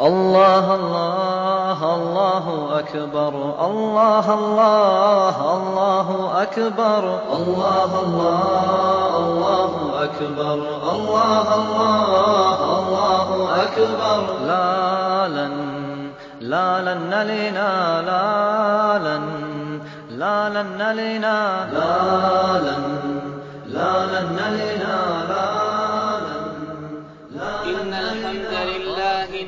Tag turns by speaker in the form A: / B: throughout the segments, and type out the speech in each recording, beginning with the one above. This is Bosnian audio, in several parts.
A: الله الله الله أكبر الله الله الله أكبر الله الله أكبر الله الله الله أكبر. لا لن لا لن نلينا لا لن لا لن نلينا لا لن لا لن نلينا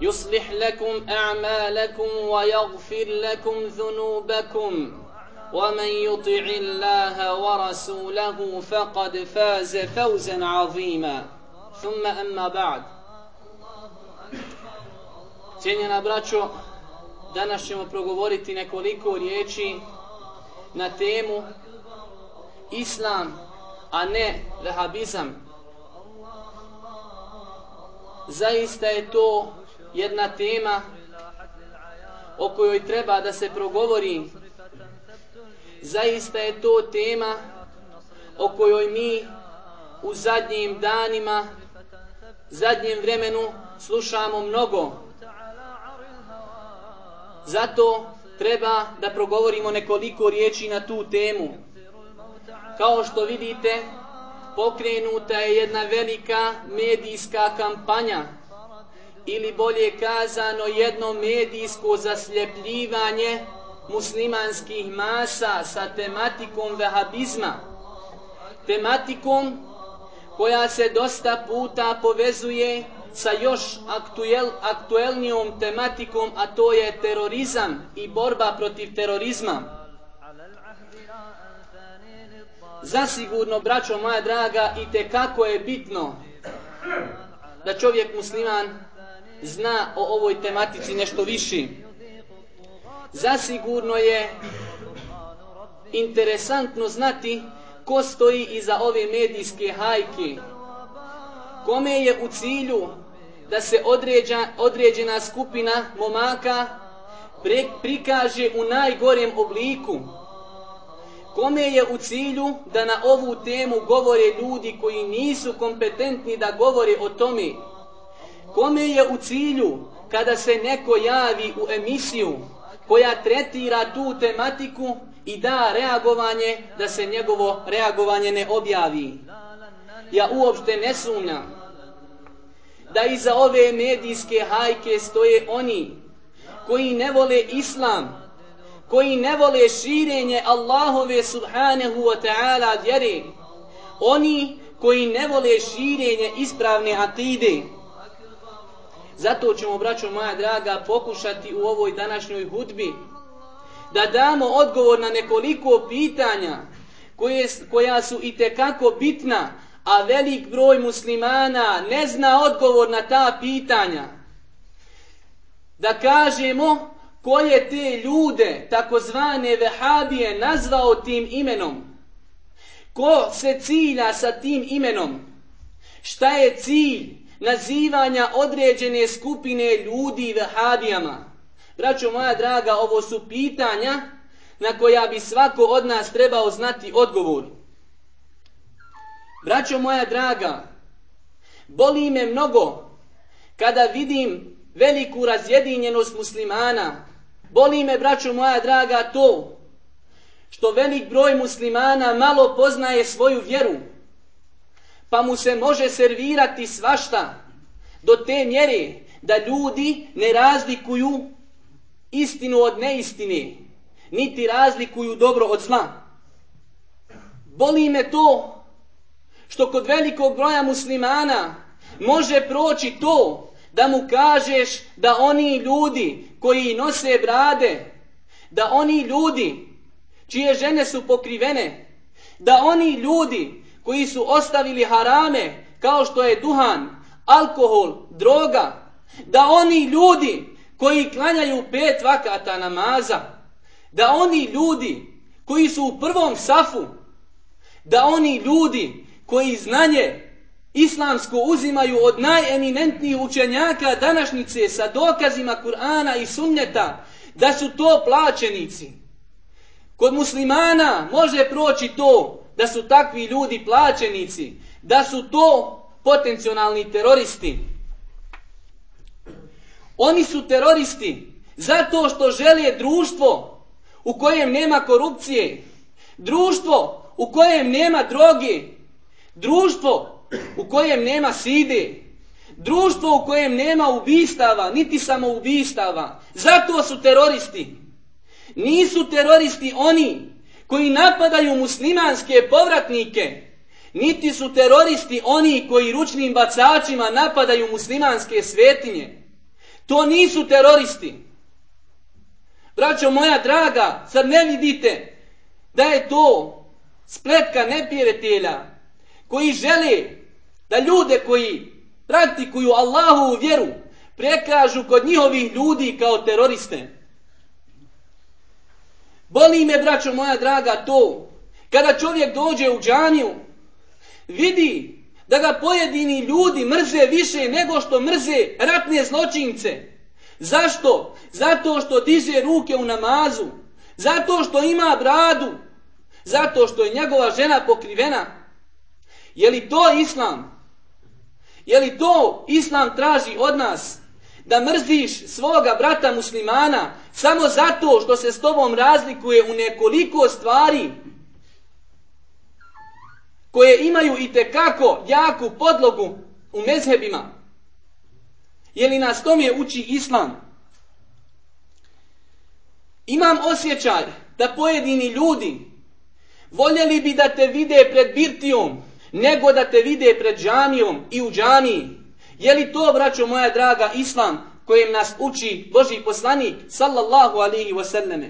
B: يصلح لكم أعمالكم ويغفر لكم ذنوبكم ومن يطع الله ورسوله فقد فاز فوزا عظيما ثم أما بعد Cijenjena braćo, danas ćemo progovoriti nekoliko riječi na temu Islam, a ne vehabizam. Zaista je to jedna tema o kojoj treba da se progovori. Zaista je to tema o kojoj mi u zadnjim danima, zadnjem vremenu slušamo mnogo. Zato treba da progovorimo nekoliko riječi na tu temu. Kao što vidite, pokrenuta je jedna velika medijska kampanja ili bolje kazano jedno medijsko zasljepljivanje muslimanskih masa sa tematikom vehabizma. Tematikom koja se dosta puta povezuje sa još aktuel, aktuelnijom tematikom, a to je terorizam i borba protiv terorizma. Zasigurno, braćo moja draga, i te kako je bitno da čovjek musliman zna o ovoj tematici nešto viši. Zasigurno je interesantno znati ko stoji iza ove medijske hajke. Kome je u cilju da se određa, određena skupina momaka pre, prikaže u najgorem obliku. Kome je u cilju da na ovu temu govore ljudi koji nisu kompetentni da govore o tome. Kome je u cilju kada se neko javi u emisiju koja tretira tu tematiku i da reagovanje da se njegovo reagovanje ne objavi. Ja uopšte ne sumnjam da iza ove medijske hajke stoje oni koji ne vole islam, koji ne vole širenje Allahove subhanahu wa ta'ala vjere, oni koji ne vole širenje ispravne atide. Zato ćemo, braćo moja draga, pokušati u ovoj današnjoj hudbi da damo odgovor na nekoliko pitanja koje, koja su i tekako bitna, a velik broj muslimana ne zna odgovor na ta pitanja. Da kažemo ko je te ljude, takozvane vehabije, nazvao tim imenom. Ko se cilja sa tim imenom? Šta je cilj nazivanja određene skupine ljudi vehabijama? Braćo moja draga, ovo su pitanja na koja bi svako od nas trebao znati odgovor. Braćo moja draga, boli me mnogo kada vidim veliku razjedinjenost muslimana. Boli me, braćo moja draga, to što velik broj muslimana malo poznaje svoju vjeru, pa mu se može servirati svašta do te mjere da ljudi ne razlikuju istinu od neistine, niti razlikuju dobro od zla. Boli me to što kod velikog broja muslimana može proći to da mu kažeš da oni ljudi koji nose brade, da oni ljudi čije žene su pokrivene, da oni ljudi koji su ostavili harame kao što je duhan, alkohol, droga, da oni ljudi koji klanjaju pet vakata namaza, da oni ljudi koji su u prvom safu, da oni ljudi koji znanje islamsko uzimaju od najeminentnijih učenjaka današnjice sa dokazima Kur'ana i sunneta, da su to plaćenici. Kod muslimana može proći to da su takvi ljudi plaćenici, da su to potencijalni teroristi. Oni su teroristi zato što žele društvo u kojem nema korupcije, društvo u kojem nema droge, društvo u kojem nema side, društvo u kojem nema ubistava, niti samoubistava. Zato su teroristi. Nisu teroristi oni koji napadaju muslimanske povratnike, niti su teroristi oni koji ručnim bacačima napadaju muslimanske svetinje. To nisu teroristi. Braćo moja draga, sad ne vidite da je to spletka neprijatelja koji žele da ljude koji praktikuju Allahu vjeru prekažu kod njihovih ljudi kao teroriste. Boli me, braćo moja draga, to kada čovjek dođe u džaniju, vidi da ga pojedini ljudi mrze više nego što mrze ratne zločince. Zašto? Zato što diže ruke u namazu. Zato što ima bradu. Zato što je njegova žena pokrivena. Je li to islam? Je li to islam traži od nas? Da mrziš svoga brata muslimana samo zato što se s tobom razlikuje u nekoliko stvari koje imaju i tekako jaku podlogu u mezhebima. Je li nas tome uči islam? Imam osjećaj da pojedini ljudi voljeli bi da te vide pred birtijom nego da te vide pred džamijom i u džamiji. Je li to, braćo moja draga, islam kojim nas uči Boži poslanik, sallallahu alihi wasallame?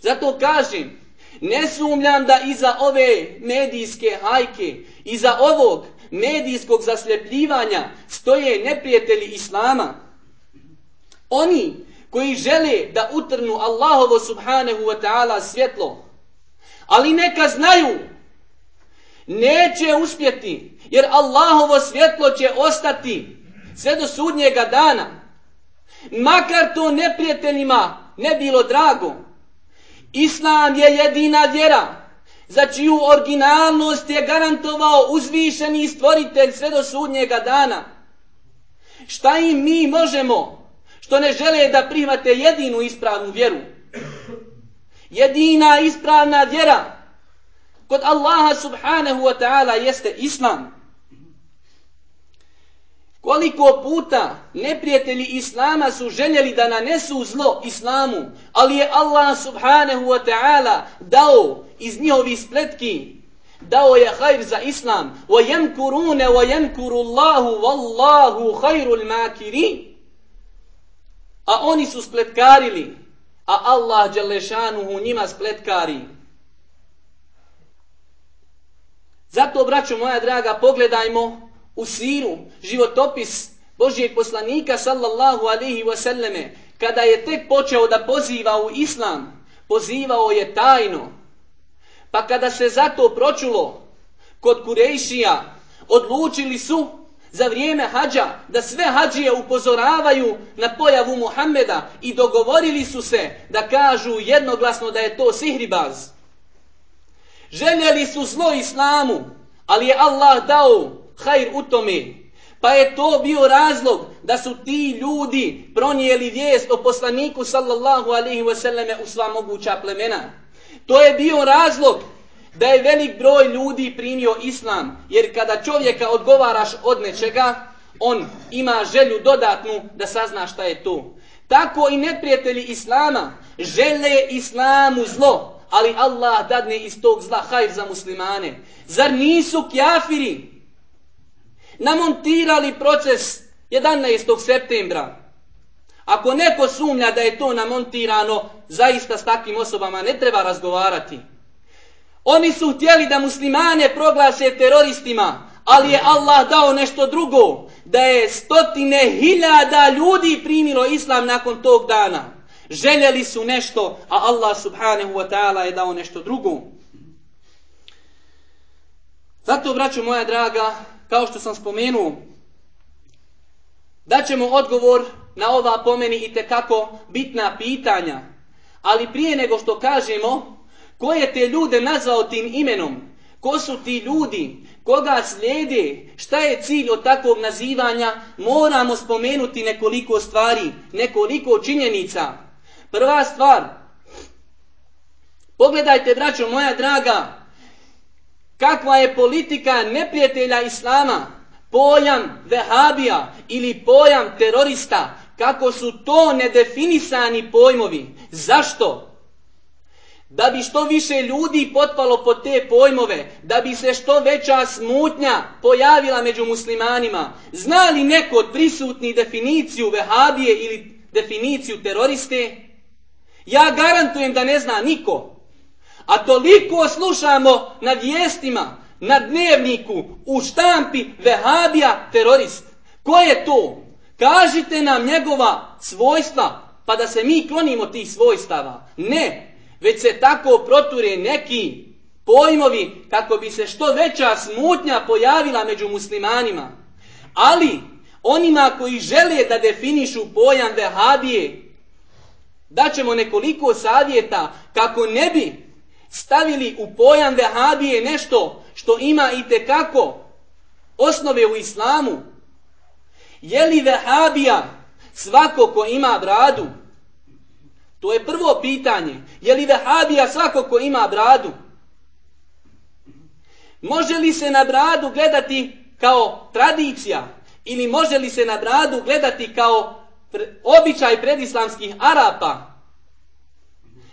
B: Zato kažem, ne sumljam da iza ove medijske hajke, iza ovog medijskog zasljepljivanja stoje neprijatelji Islama. Oni koji žele da utrnu Allahovo subhanahu wa ta'ala svjetlo, ali neka znaju neće uspjeti, jer Allahovo svjetlo će ostati sve do sudnjega dana. Makar to neprijateljima ne bilo drago. Islam je jedina vjera za čiju originalnost je garantovao uzvišeni stvoritelj sve do sudnjega dana. Šta im mi možemo što ne žele da primate jedinu ispravnu vjeru? Jedina ispravna vjera kod Allaha subhanahu wa ta'ala jeste islam. Koliko puta neprijatelji islama su željeli da nanesu zlo islamu, ali je Allah subhanahu wa ta'ala dao iz njihovi spletki, dao je hajr za islam, wa وَيَمْكُرُ wa وَاللَّهُ Allahu wallahu. A oni su spletkarili, a Allah Đelešanuhu njima spletkari. Zato, braćo moja draga, pogledajmo u siru, životopis Božijeg poslanika, sallallahu alaihi wasallame, kada je tek počeo da poziva u islam, pozivao je tajno. Pa kada se zato pročulo kod Kurejšija, odlučili su za vrijeme hađa da sve hađije upozoravaju na pojavu Muhammeda i dogovorili su se da kažu jednoglasno da je to sihribaz. Željeli su zlo islamu, Ali je Allah dao hajr u tome. Pa je to bio razlog da su ti ljudi pronijeli vijest o poslaniku sallallahu alaihi wasallame u sva moguća plemena. To je bio razlog da je velik broj ljudi primio islam. Jer kada čovjeka odgovaraš od nečega, on ima želju dodatnu da sazna šta je to. Tako i neprijatelji islama žele islamu zlo, ali Allah dadne iz tog zla hajr za muslimane. Zar nisu kjafiri namontirali proces 11. septembra? Ako neko sumnja da je to namontirano, zaista s takvim osobama ne treba razgovarati. Oni su htjeli da muslimane proglase teroristima, ali je Allah dao nešto drugo, da je stotine hiljada ljudi primilo islam nakon tog dana. Željeli su nešto, a Allah subhanahu wa ta'ala je dao nešto drugo. Zato, braću moja draga, kao što sam spomenuo, da ćemo odgovor na ova pomeni i tekako bitna pitanja. Ali prije nego što kažemo, ko je te ljude nazvao tim imenom, ko su ti ljudi, koga slijede, šta je cilj od takvog nazivanja, moramo spomenuti nekoliko stvari, nekoliko činjenica. Prva stvar, pogledajte, braćo moja draga, kakva je politika neprijatelja Islama, pojam vehabija ili pojam terorista, kako su to nedefinisani pojmovi. Zašto? da bi što više ljudi potpalo pod te pojmove, da bi se što veća smutnja pojavila među muslimanima. Zna li neko od prisutnih definiciju vehabije ili definiciju teroriste? Ja garantujem da ne zna niko. A toliko slušamo na vijestima, na dnevniku, u štampi vehabija terorist. Ko je to? Kažite nam njegova svojstva, pa da se mi klonimo tih svojstava. Ne, već se tako proture neki pojmovi kako bi se što veća smutnja pojavila među muslimanima. Ali onima koji žele da definišu pojam vehabije, daćemo nekoliko savjeta kako ne bi stavili u pojam vehabije nešto što ima i tekako osnove u islamu. Je li vehabija svako ko ima bradu? To je prvo pitanje. Je li vehabija svako ko ima bradu? Može li se na bradu gledati kao tradicija? Ili može li se na bradu gledati kao običaj predislamskih Arapa?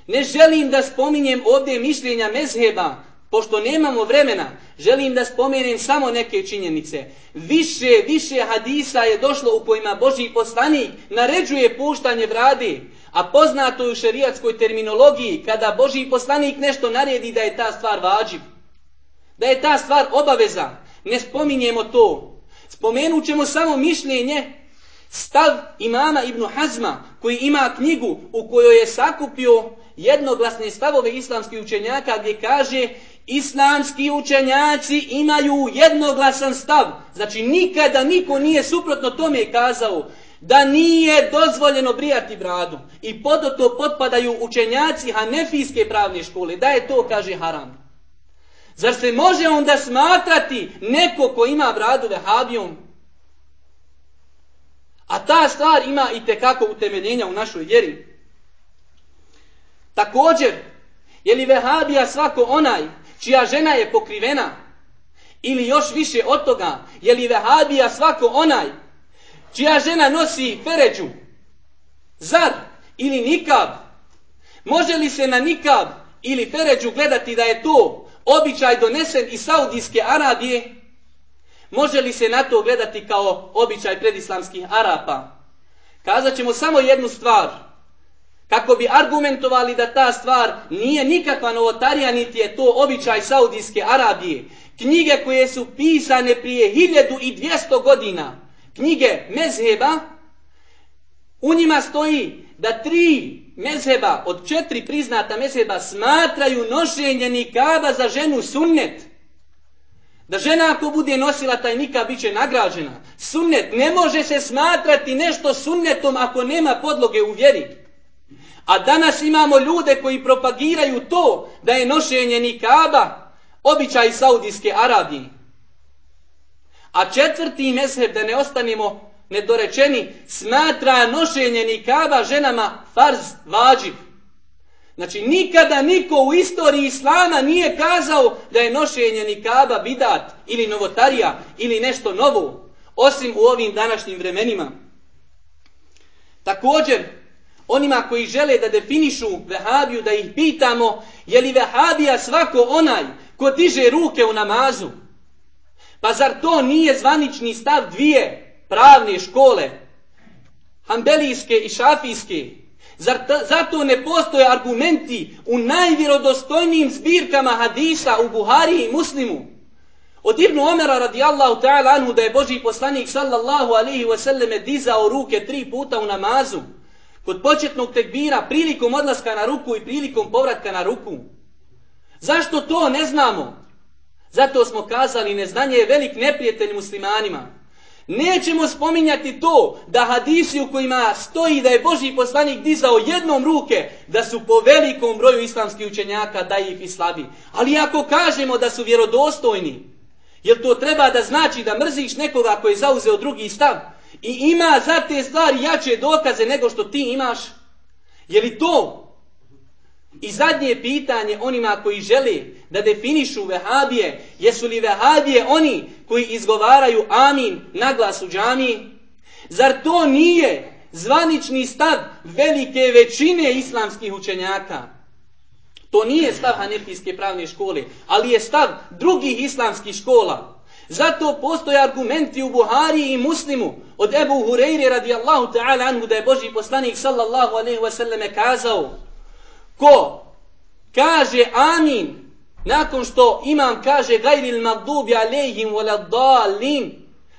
B: Ne želim da spominjem ovdje mišljenja mezheba, pošto nemamo vremena, želim da spomenem samo neke činjenice. Više, više hadisa je došlo u kojima Boži poslanik naređuje puštanje brade, A poznato je u šerijatskoj terminologiji kada Boži poslanik nešto naredi da je ta stvar vađiv. Da je ta stvar obaveza. Ne spominjemo to. Spomenut ćemo samo mišljenje stav imama Ibnu Hazma koji ima knjigu u kojoj je sakupio jednoglasne stavove islamskih učenjaka gdje kaže islamski učenjaci imaju jednoglasan stav. Znači nikada niko nije suprotno tome kazao da nije dozvoljeno brijati bradu i pod to potpadaju učenjaci hanefijske pravne škole, da je to, kaže, haram. Zar se može onda smatrati neko ko ima bradu vehabijom? A ta stvar ima i tekako utemeljenja u našoj vjeri. Također, je li vehabija svako onaj čija žena je pokrivena? Ili još više od toga, je li vehabija svako onaj čija žena nosi feređu, zar ili nikab, može li se na nikab ili feređu gledati da je to običaj donesen iz Saudijske Arabije, može li se na to gledati kao običaj predislamskih Arapa? Kazat ćemo samo jednu stvar, kako bi argumentovali da ta stvar nije nikakva novotarija, niti je to običaj Saudijske Arabije. Knjige koje su pisane prije 1200 godina, knjige mezheba, u njima stoji da tri mezheba od četiri priznata mezheba smatraju nošenje nikaba za ženu sunnet. Da žena ako bude nosila taj nikab bit će nagrađena. Sunnet ne može se smatrati nešto sunnetom ako nema podloge u vjeri. A danas imamo ljude koji propagiraju to da je nošenje nikaba običaj Saudijske Arabije. A četvrti mezheb, da ne ostanemo nedorečeni, smatra nošenje nikaba ženama farz vađib. Znači, nikada niko u istoriji Islama nije kazao da je nošenje nikaba bidat ili novotarija ili nešto novo, osim u ovim današnjim vremenima. Također, onima koji žele da definišu vehabiju, da ih pitamo, je li vehabija svako onaj ko diže ruke u namazu? Pa zar to nije zvanični stav dvije pravne škole, hambelijske i šafijske? Zar zato ne postoje argumenti u najvjerodostojnijim zbirkama hadisa u Buhari i Muslimu? Od Ibnu Omera radijallahu ta'ala anhu da je Boži poslanik sallallahu alihi wasallame dizao ruke tri puta u namazu. Kod početnog tekbira, prilikom odlaska na ruku i prilikom povratka na ruku. Zašto to ne znamo? Zato smo kazali, neznanje je velik neprijatelj muslimanima. Nećemo spominjati to da hadisi u kojima stoji da je Boži poslanik dizao jednom ruke, da su po velikom broju islamskih učenjaka da ih i slabi. Ali ako kažemo da su vjerodostojni, jer to treba da znači da mrziš nekoga koji je zauzeo drugi stav i ima za te stvari jače dokaze nego što ti imaš, je li to I zadnje pitanje onima koji žele da definišu vehabije, jesu li vehabije oni koji izgovaraju amin na glas u džami? Zar to nije zvanični stav velike većine islamskih učenjaka? To nije stav hanefijske pravne škole, ali je stav drugih islamskih škola. Zato postoje argumenti u Buhari i Muslimu od Ebu Hureyre radijallahu ta'ala anhu da je Boži poslanik sallallahu alaihi wasallam kazao ko? Kaže amin. Nakon što imam kaže gajril magdubi alejhim waladhalin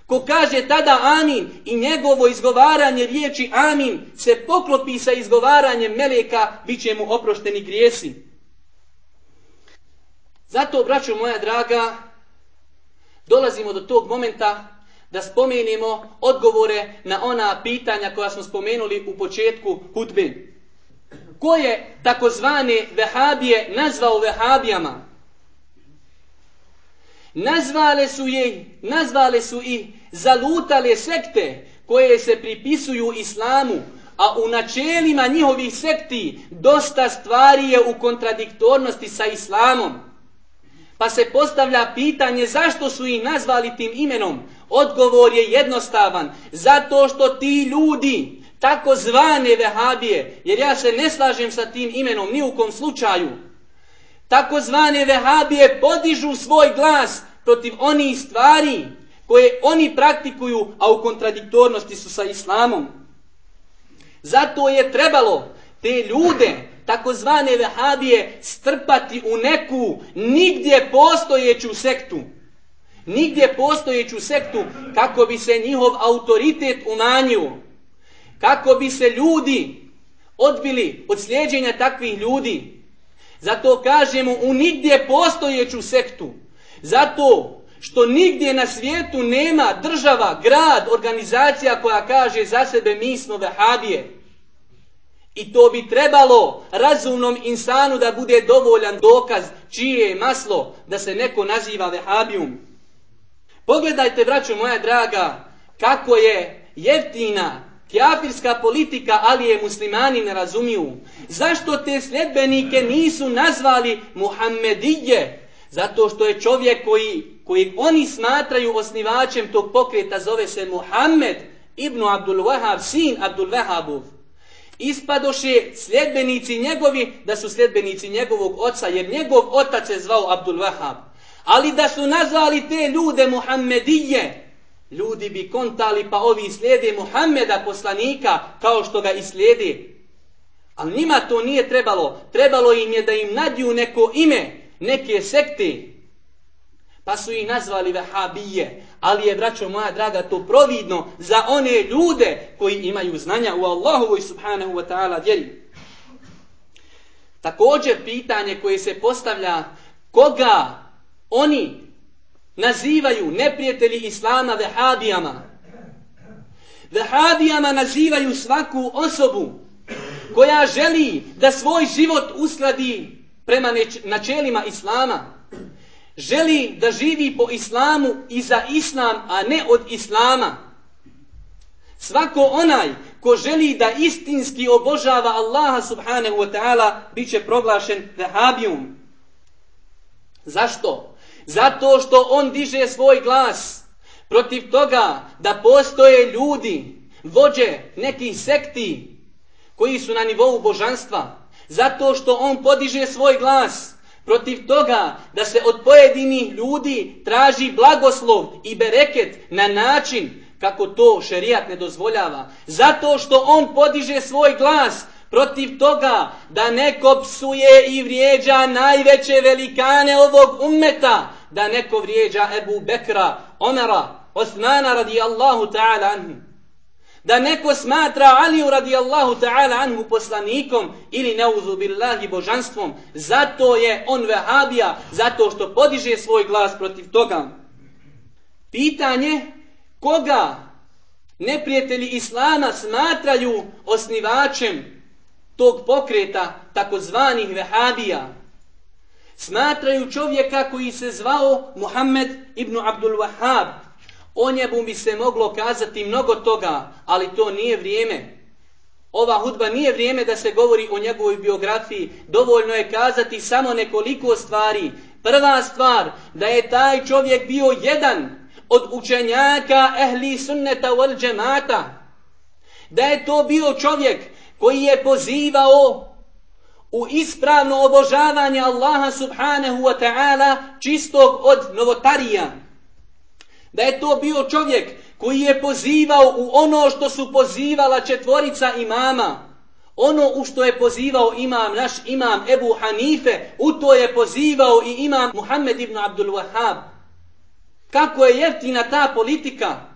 B: ko kaže tada amin i njegovo izgovaranje riječi amin se poklopi sa izgovaranjem meleka bit će mu oprošteni grijesi. Zato braćo moja draga dolazimo do tog momenta da spomenemo odgovore na ona pitanja koja smo spomenuli u početku hutbe ko je takozvane vehabije nazvao vehabijama? Nazvale su je, nazvale su i zalutale sekte koje se pripisuju islamu, a u načelima njihovih sekti dosta stvari je u kontradiktornosti sa islamom. Pa se postavlja pitanje zašto su ih nazvali tim imenom. Odgovor je jednostavan. Zato što ti ljudi tako zvane vehabije, jer ja se ne slažem sa tim imenom ni u kom slučaju, tako zvane vehabije podižu svoj glas protiv onih stvari koje oni praktikuju, a u kontradiktornosti su sa islamom. Zato je trebalo te ljude, takozvane vehabije, strpati u neku nigdje postojeću sektu. Nigdje postojeću sektu kako bi se njihov autoritet umanjio kako bi se ljudi odbili od slijedženja takvih ljudi. Zato kažemo u nigdje postojeću sektu. Zato što nigdje na svijetu nema država, grad, organizacija koja kaže za sebe mi smo vehabije. I to bi trebalo razumnom insanu da bude dovoljan dokaz čije je maslo da se neko naziva vehabijum. Pogledajte, braćo moja draga, kako je jeftina Kjafirska politika, ali je muslimani ne razumiju. Zašto te sljedbenike nisu nazvali Muhammedije? Zato što je čovjek koji, koji oni smatraju osnivačem tog pokreta, zove se Muhammed ibn Abdul Wahab, sin Abdul Wahabov. Ispadoše sljedbenici njegovi da su sljedbenici njegovog oca, jer njegov otac je zvao Abdul Wahab. Ali da su nazvali te ljude Muhammedije, ljudi bi kontali pa ovi slijede Muhammeda poslanika kao što ga i slijede. Ali njima to nije trebalo. Trebalo im je da im nadju neko ime, neke sekte. Pa su ih nazvali vehabije. Ali je, braćo moja draga, to providno za one ljude koji imaju znanja u Allahovoj subhanahu wa ta'ala vjeri. Također pitanje koje se postavlja koga oni nazivaju neprijatelji Islama vehabijama. Vehabijama nazivaju svaku osobu koja želi da svoj život uskladi prema načelima Islama. želi da živi po islamu i za islam, a ne od islama. Svako onaj ko želi da istinski obožava Allaha subhanahu wa ta'ala, bit će proglašen vehabijum. Zašto? Zato što on diže svoj glas protiv toga da postoje ljudi, vođe nekih sekti koji su na nivou božanstva. Zato što on podiže svoj glas protiv toga da se od pojedinih ljudi traži blagoslov i bereket na način kako to šerijat ne dozvoljava. Zato što on podiže svoj glas protiv toga da neko psuje i vrijeđa najveće velikane ovog ummeta, da neko vrijeđa Ebu Bekra, Omera, Osmana radijallahu ta'ala anhu. Da neko smatra Aliju radijallahu ta'ala anhu poslanikom ili neuzu billahi božanstvom, zato je on vehabija, zato što podiže svoj glas protiv toga. Pitanje koga neprijatelji Islama smatraju osnivačem tog pokreta takozvanih vehabija. Smatraju čovjeka koji se zvao Muhammed ibn Abdul Wahhab. O njemu bi se moglo kazati mnogo toga, ali to nije vrijeme. Ova hudba nije vrijeme da se govori o njegovoj biografiji. Dovoljno je kazati samo nekoliko stvari. Prva stvar, da je taj čovjek bio jedan od učenjaka ehli sunneta wal džemata. Da je to bio čovjek koji je pozivao u ispravno obožavanje Allaha subhanahu wa ta'ala čistog od novotarija. Da je to bio čovjek koji je pozivao u ono što su pozivala četvorica imama. Ono u što je pozivao imam, naš imam Ebu Hanife, u to je pozivao i imam Muhammed ibn Abdul Wahhab. Kako je jeftina ta politika?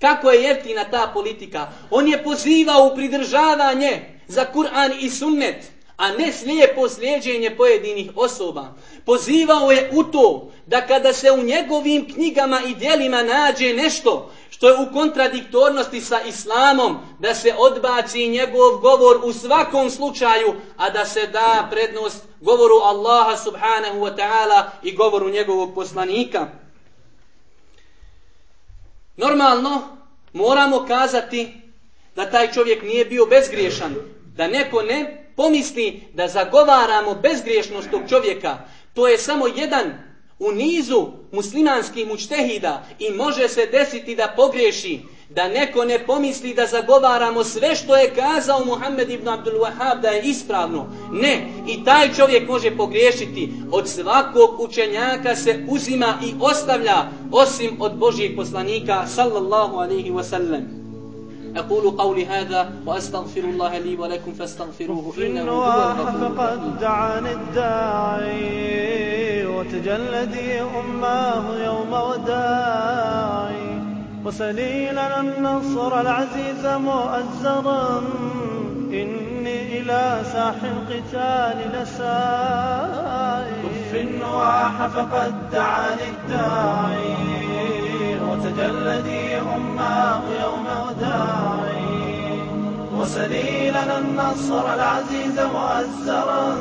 B: Kako je jeftina ta politika? On je pozivao u pridržavanje za Kur'an i sunnet, a ne slijepo slijedženje pojedinih osoba. Pozivao je u to da kada se u njegovim knjigama i dijelima nađe nešto što je u kontradiktornosti sa islamom, da se odbaci njegov govor u svakom slučaju, a da se da prednost govoru Allaha subhanahu wa ta'ala i govoru njegovog poslanika. Normalno, moramo kazati da taj čovjek nije bio bezgriješan, da neko ne pomisli da zagovaramo bezgriješnost tog čovjeka. To je samo jedan u nizu muslimanskih mučtehida i može se desiti da pogriješi, da neko ne pomisli da zagovaramo sve što je kazao Muhammed ibn Abdul Wahab da je ispravno. Ne, i taj čovjek može pogriješiti. Od svakog učenjaka se uzima i ostavlja osim od Božijeg poslanika sallallahu alaihi wa sallam. أقول قولي هذا وأستغفر الله لي ولكم فاستغفروه إنه هو الغفور فقد دعاني الداعي وتجلدي أماه يوم وداعي وسليلا النصر العزيز مؤزرا. إني إلى ساح القتال لسائي كف النواح فقد دعاني الداعي. وتجلدي أماه يوم وداعي وسليلا النصر العزيز مؤزرا.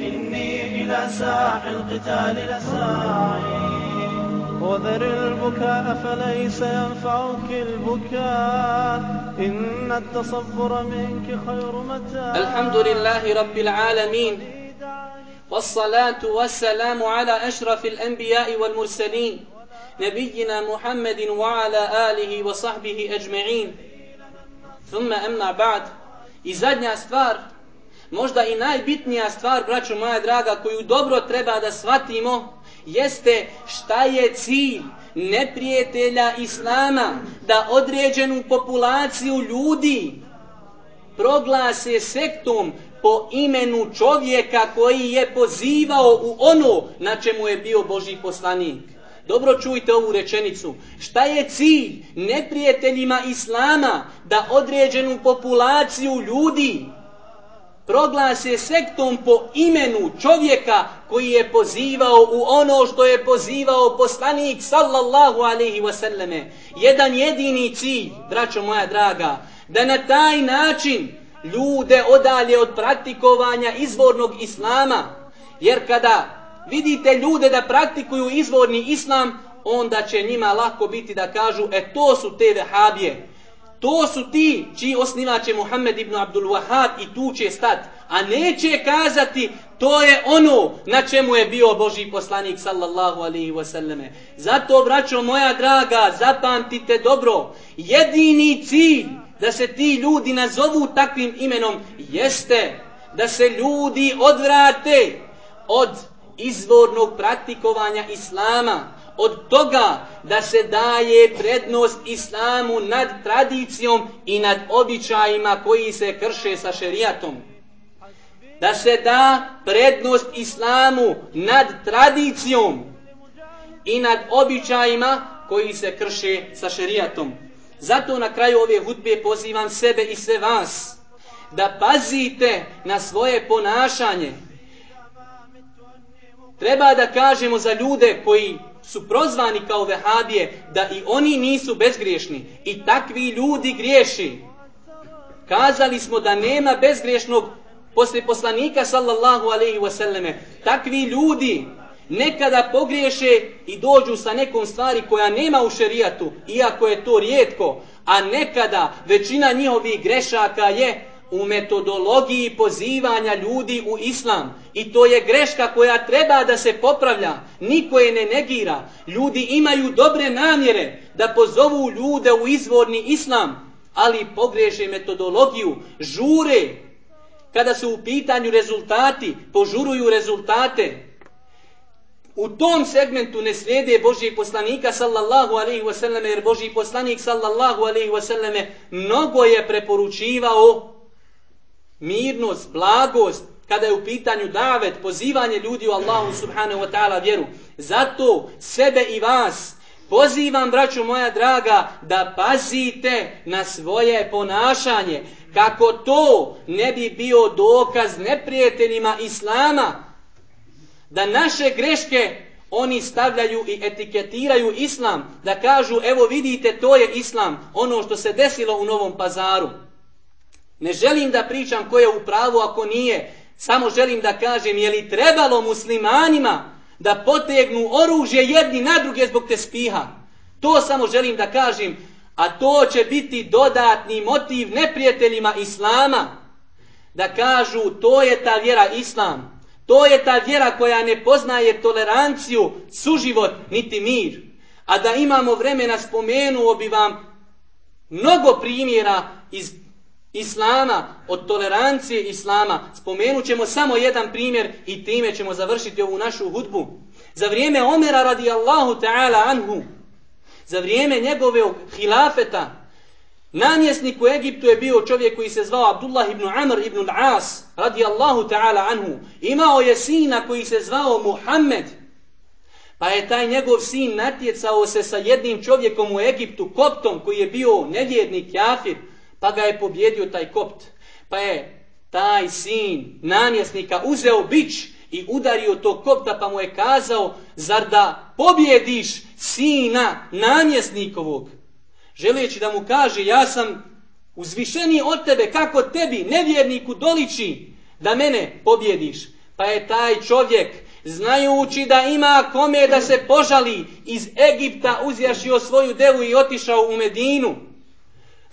B: إني إلى ساح القتال لساعي وذر البكاء فليس ينفعك البكاء. إن التصبر منك خير متاع. الحمد لله رب العالمين. والصلاة والسلام على أشرف الأنبياء والمرسلين نبينا محمد وعلى آله وصحبه أجمعين. ثم أما بعد zadnja stvar, možda i najbitnija stvar, braćo moja draga, koju dobro treba da shvatimo, jeste šta je cilj neprijatelja Islama da određenu populaciju ljudi proglase sektom po imenu čovjeka koji je pozivao u ono na čemu je bio Boži poslanik. Dobro čujte ovu rečenicu. Šta je cilj neprijateljima Islama da određenu populaciju ljudi proglase sektom po imenu čovjeka koji je pozivao u ono što je pozivao poslanik sallallahu alaihi wasallame. Jedan jedini cilj, braćo moja draga, da na taj način ljude odalje od praktikovanja izvornog islama, jer kada vidite ljude da praktikuju izvorni islam, onda će njima lako biti da kažu, e to su te vehabije. To su ti čiji osnivač je Muhammed ibn Abdul Wahab i tu će stat. A neće kazati to je ono na čemu je bio Boži poslanik sallallahu alaihi wasallame. Zato, braćo moja draga, zapamtite dobro, jedini cilj da se ti ljudi nazovu takvim imenom jeste da se ljudi odvrate od izvornog praktikovanja Islama, od toga da se daje prednost islamu nad tradicijom i nad običajima koji se krše sa šerijatom. Da se da prednost islamu nad tradicijom i nad običajima koji se krše sa šerijatom. Zato na kraju ove hutbe pozivam sebe i sve vas da pazite na svoje ponašanje. Treba da kažemo za ljude koji su prozvani kao vehabije da i oni nisu bezgriješni i takvi ljudi griješi. Kazali smo da nema bezgriješnog posle poslanika sallallahu alaihi wasallame. Takvi ljudi nekada pogriješe i dođu sa nekom stvari koja nema u šerijatu, iako je to rijetko, a nekada većina njihovih grešaka je u metodologiji pozivanja ljudi u islam. I to je greška koja treba da se popravlja. Niko je ne negira. Ljudi imaju dobre namjere da pozovu ljude u izvorni islam, ali pogreše metodologiju, žure. Kada su u pitanju rezultati, požuruju rezultate. U tom segmentu ne slijede Božijeg poslanika sallallahu alaihi wasallam, jer Božiji poslanik sallallahu alaihi wasallam mnogo je preporučivao mirnost, blagost, kada je u pitanju davet, pozivanje ljudi u Allahu subhanahu wa ta'ala vjeru. Zato sebe i vas pozivam, braću moja draga, da pazite na svoje ponašanje, kako to ne bi bio dokaz neprijateljima Islama, da naše greške oni stavljaju i etiketiraju Islam, da kažu, evo vidite, to je Islam, ono što se desilo u Novom pazaru. Ne želim da pričam ko je u pravu ako nije. Samo želim da kažem je li trebalo muslimanima da potegnu oružje jedni na druge zbog te spiha. To samo želim da kažem. A to će biti dodatni motiv neprijateljima Islama. Da kažu to je ta vjera Islam. To je ta vjera koja ne poznaje toleranciju, suživot, niti mir. A da imamo vremena spomenuo bi vam mnogo primjera iz Islama, od tolerancije Islama. Spomenut ćemo samo jedan primjer i time ćemo završiti ovu našu hudbu. Za vrijeme Omera radijallahu ta'ala anhu, za vrijeme njegove hilafeta, namjesnik u Egiptu je bio čovjek koji se zvao Abdullah ibn Amr ibn al-As radijallahu ta'ala anhu. Imao je sina koji se zvao Muhammed. Pa je taj njegov sin natjecao se sa jednim čovjekom u Egiptu, koptom, koji je bio nevjernik, jafir, pa ga je pobjedio taj kopt. Pa je taj sin namjesnika uzeo bić i udario to kopta pa mu je kazao zar da pobjediš sina namjesnikovog. Želeći da mu kaže ja sam uzvišeniji od tebe kako tebi nevjerniku doliči da mene pobjediš. Pa je taj čovjek znajući da ima kome da se požali iz Egipta uzjašio svoju devu i otišao u Medinu.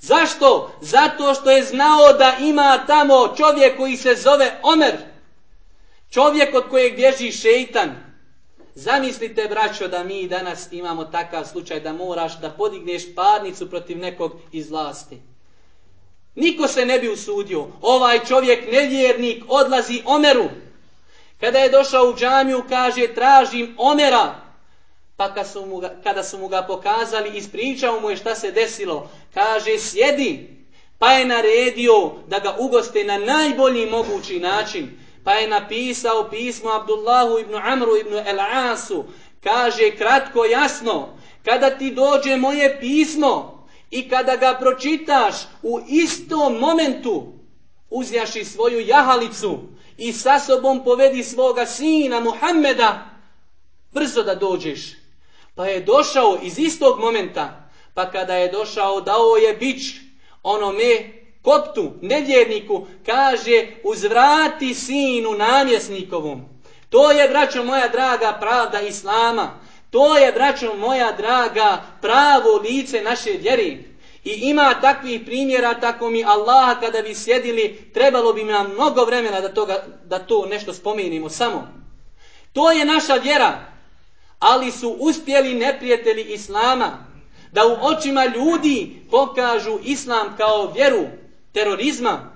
B: Zašto? Zato što je znao da ima tamo čovjek koji se zove Omer. Čovjek od kojeg bježi šeitan. Zamislite, braćo, da mi danas imamo takav slučaj da moraš da podigneš parnicu protiv nekog iz vlasti. Niko se ne bi usudio. Ovaj čovjek nevjernik odlazi Omeru. Kada je došao u džamiju, kaže, tražim Omera. Pa kada su mu ga, kada su mu ga pokazali, ispričao mu je šta se desilo. Kaže, sjedi. Pa je naredio da ga ugoste na najbolji mogući način. Pa je napisao pismo Abdullahu ibn Amru ibn El-Asu. Kaže, kratko, jasno, kada ti dođe moje pismo i kada ga pročitaš u istom momentu, uzjaši svoju jahalicu i sa sobom povedi svoga sina Muhammeda, brzo da dođeš. Pa je došao iz istog momenta, pa kada je došao dao je bić onome koptu, nevjerniku, kaže uzvrati sinu namjesnikovom. To je, braćo moja draga, pravda Islama. To je, braćo moja draga, pravo lice naše vjeri. I ima takvih primjera, tako mi Allah kada bi sjedili, trebalo bi nam mnogo vremena da, toga, da to nešto spomenimo samo. To je naša vjera, ali su uspjeli neprijatelji Islama da u očima ljudi pokažu Islam kao vjeru terorizma,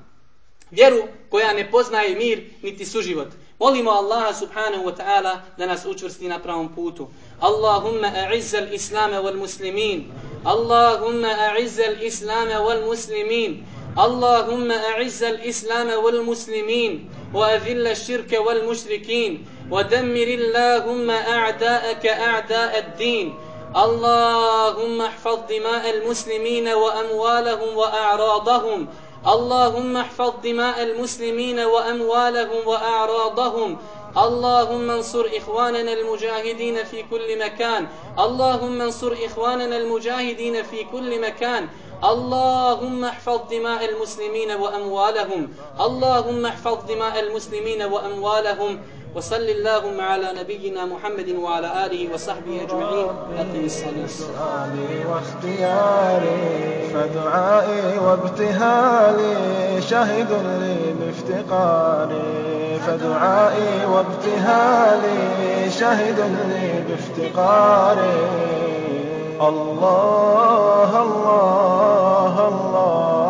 B: vjeru koja ne poznaje mir niti suživot. Molimo Allaha subhanahu wa ta'ala da nas učvrsti na pravom putu. Allahumma a'izza al-islam wal muslimin. Allahumma a'izza al-islam wal muslimin. اللهم أعز الإسلام والمسلمين وأذل الشرك والمشركين ودمر اللهم أعداءك أعداء الدين اللهم احفظ دماء المسلمين وأموالهم وأعراضهم. اللهم احفظ دماء المسلمين وأموالهم وأعراضهم. اللهم انصر إخواننا المجاهدين في كل مكان. اللهم انصر إخواننا المجاهدين في كل مكان. اللهم احفظ دماء المسلمين وأموالهم. اللهم احفظ دماء المسلمين وأموالهم. وصل اللهم على نبينا محمد وعلى آله وصحبه أجمعين. أقم الصلاة.
C: واختياري فدعائي وابتهالي شهد لي بافتقاري. فدعائي وابتهالي شهد لي بافتقاري. الله الله الله.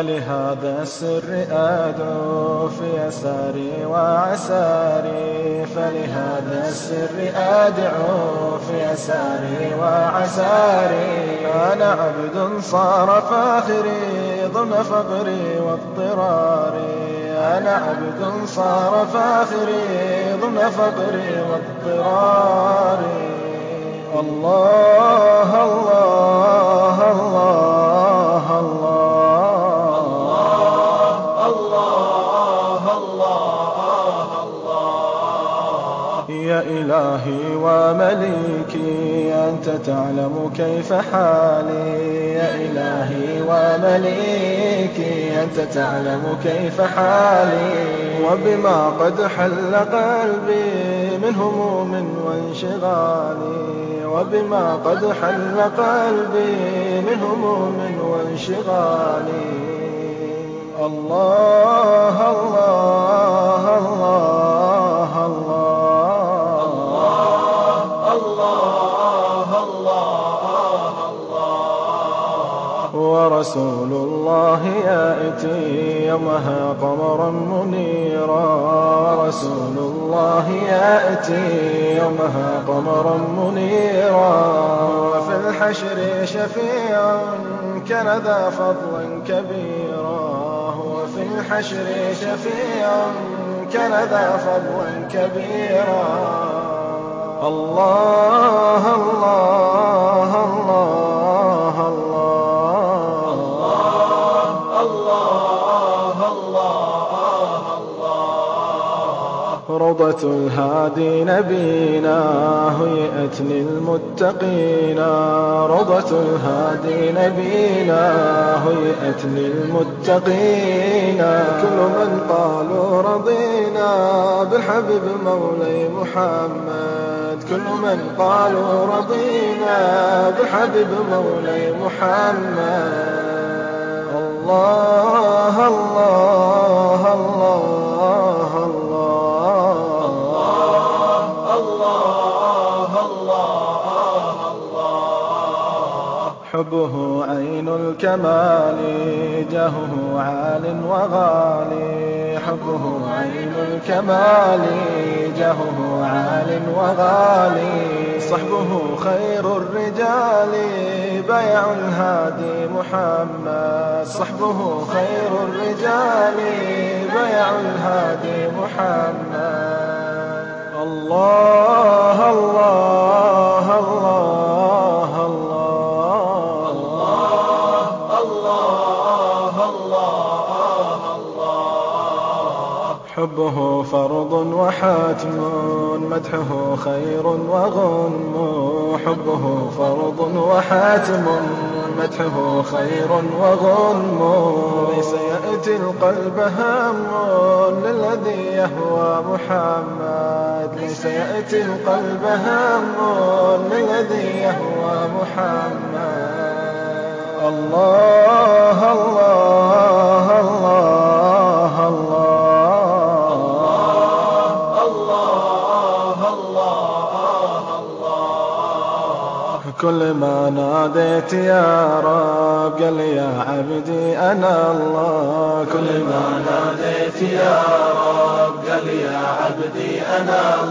C: فلهذا السر أدعو في يساري وعساري. فلهذا السر أدعو في يساري وعساري. أنا عبد صار فاخري ضمن فقري واضطراري. أنا عبد صار فاخري ضمن فقري واضطراري. الله الله الله. يا إلهي ومليكي أنت تعلم كيف حالي. يا إلهي ومليكي أنت تعلم كيف حالي. وبما قد حل قلبي من هموم وانشغالي. وبما قد حل قلبي من هموم وانشغالي. الله الله الله. ورسول الله يأتي يومها قمرا منيرا. رسول الله يأتي يومها قمرا منيرا. وفي الحشر شفيع كان ذا فضلا كبيرا. هو في الحشر شفيع كان ذا فضلا كبيرا. الله الله الله الله. روضة الهادي نبينا هيئت للمتقين. روضة الهادي نبينا هيئت للمتقين. كل من قالوا رضينا بالحبيب مولاي محمد. كل من قالوا رضينا بالحبيب مولاي محمد. الله الله الله. حبه عين الكمال جاهه عال وغالي. حبه عين الكمال جاهه عال وغالي. صحبه خير الرجال بيع الهادي محمد. صحبه خير الرجال بيع الهادي محمد. الله الله. حبه فرض وحتم مدحه خير وغنم حبه فرض وحاتم مدحه خير وغنم ليس يأتي القلب هم للذي يهوى محمد. ليس يأتي القلب هم للذي يهوى محمد. الله ناديت يا رب قال يا عبدي أنا الله. كل ما ناديت يا رب قال يا عبدي أنا الله الله